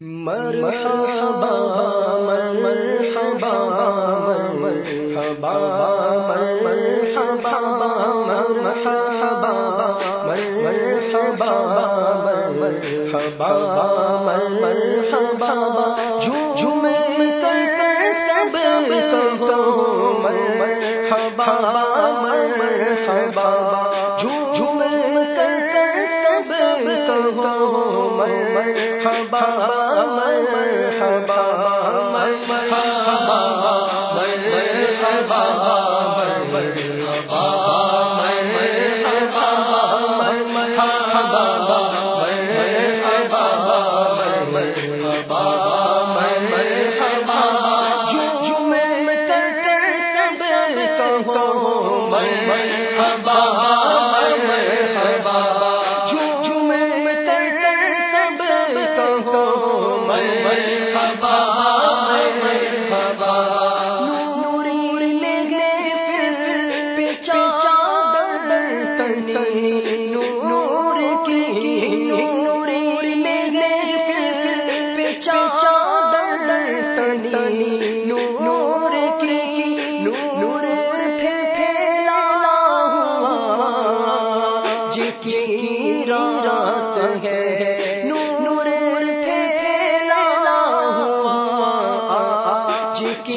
مرحبا مرحبا مرحبا مرحبا مرحبا مرحبا مرحبا مرحبا جھومے ہاں کی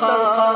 کا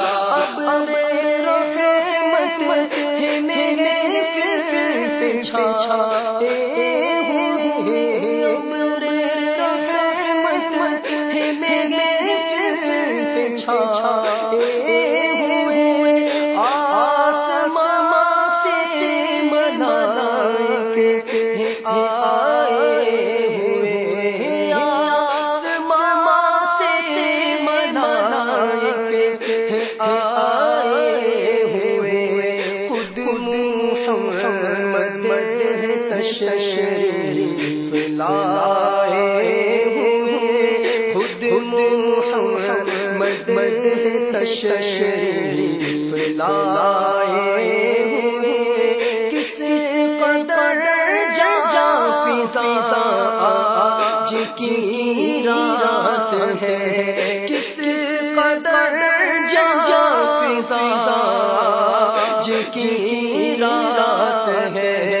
تشریف لائے خود محمد تشریف لائے ہوئے کس قدر جا پیسا آج رات ہے کس قدر جا پیسا آج رات ہے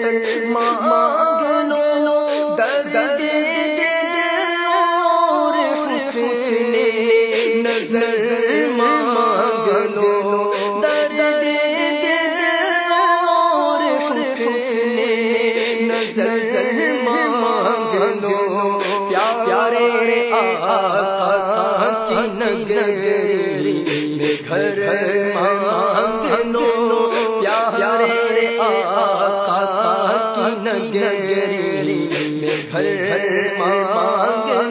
نگری میں گھر مانگنو پیارے آقا کی نگری میں گھر مانگنو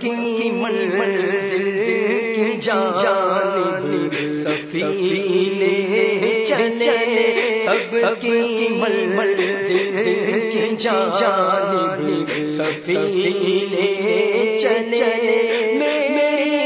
کی من منزل کی جان سفینے چلے، سب کی من منزل کی جان سفینے چلے میرے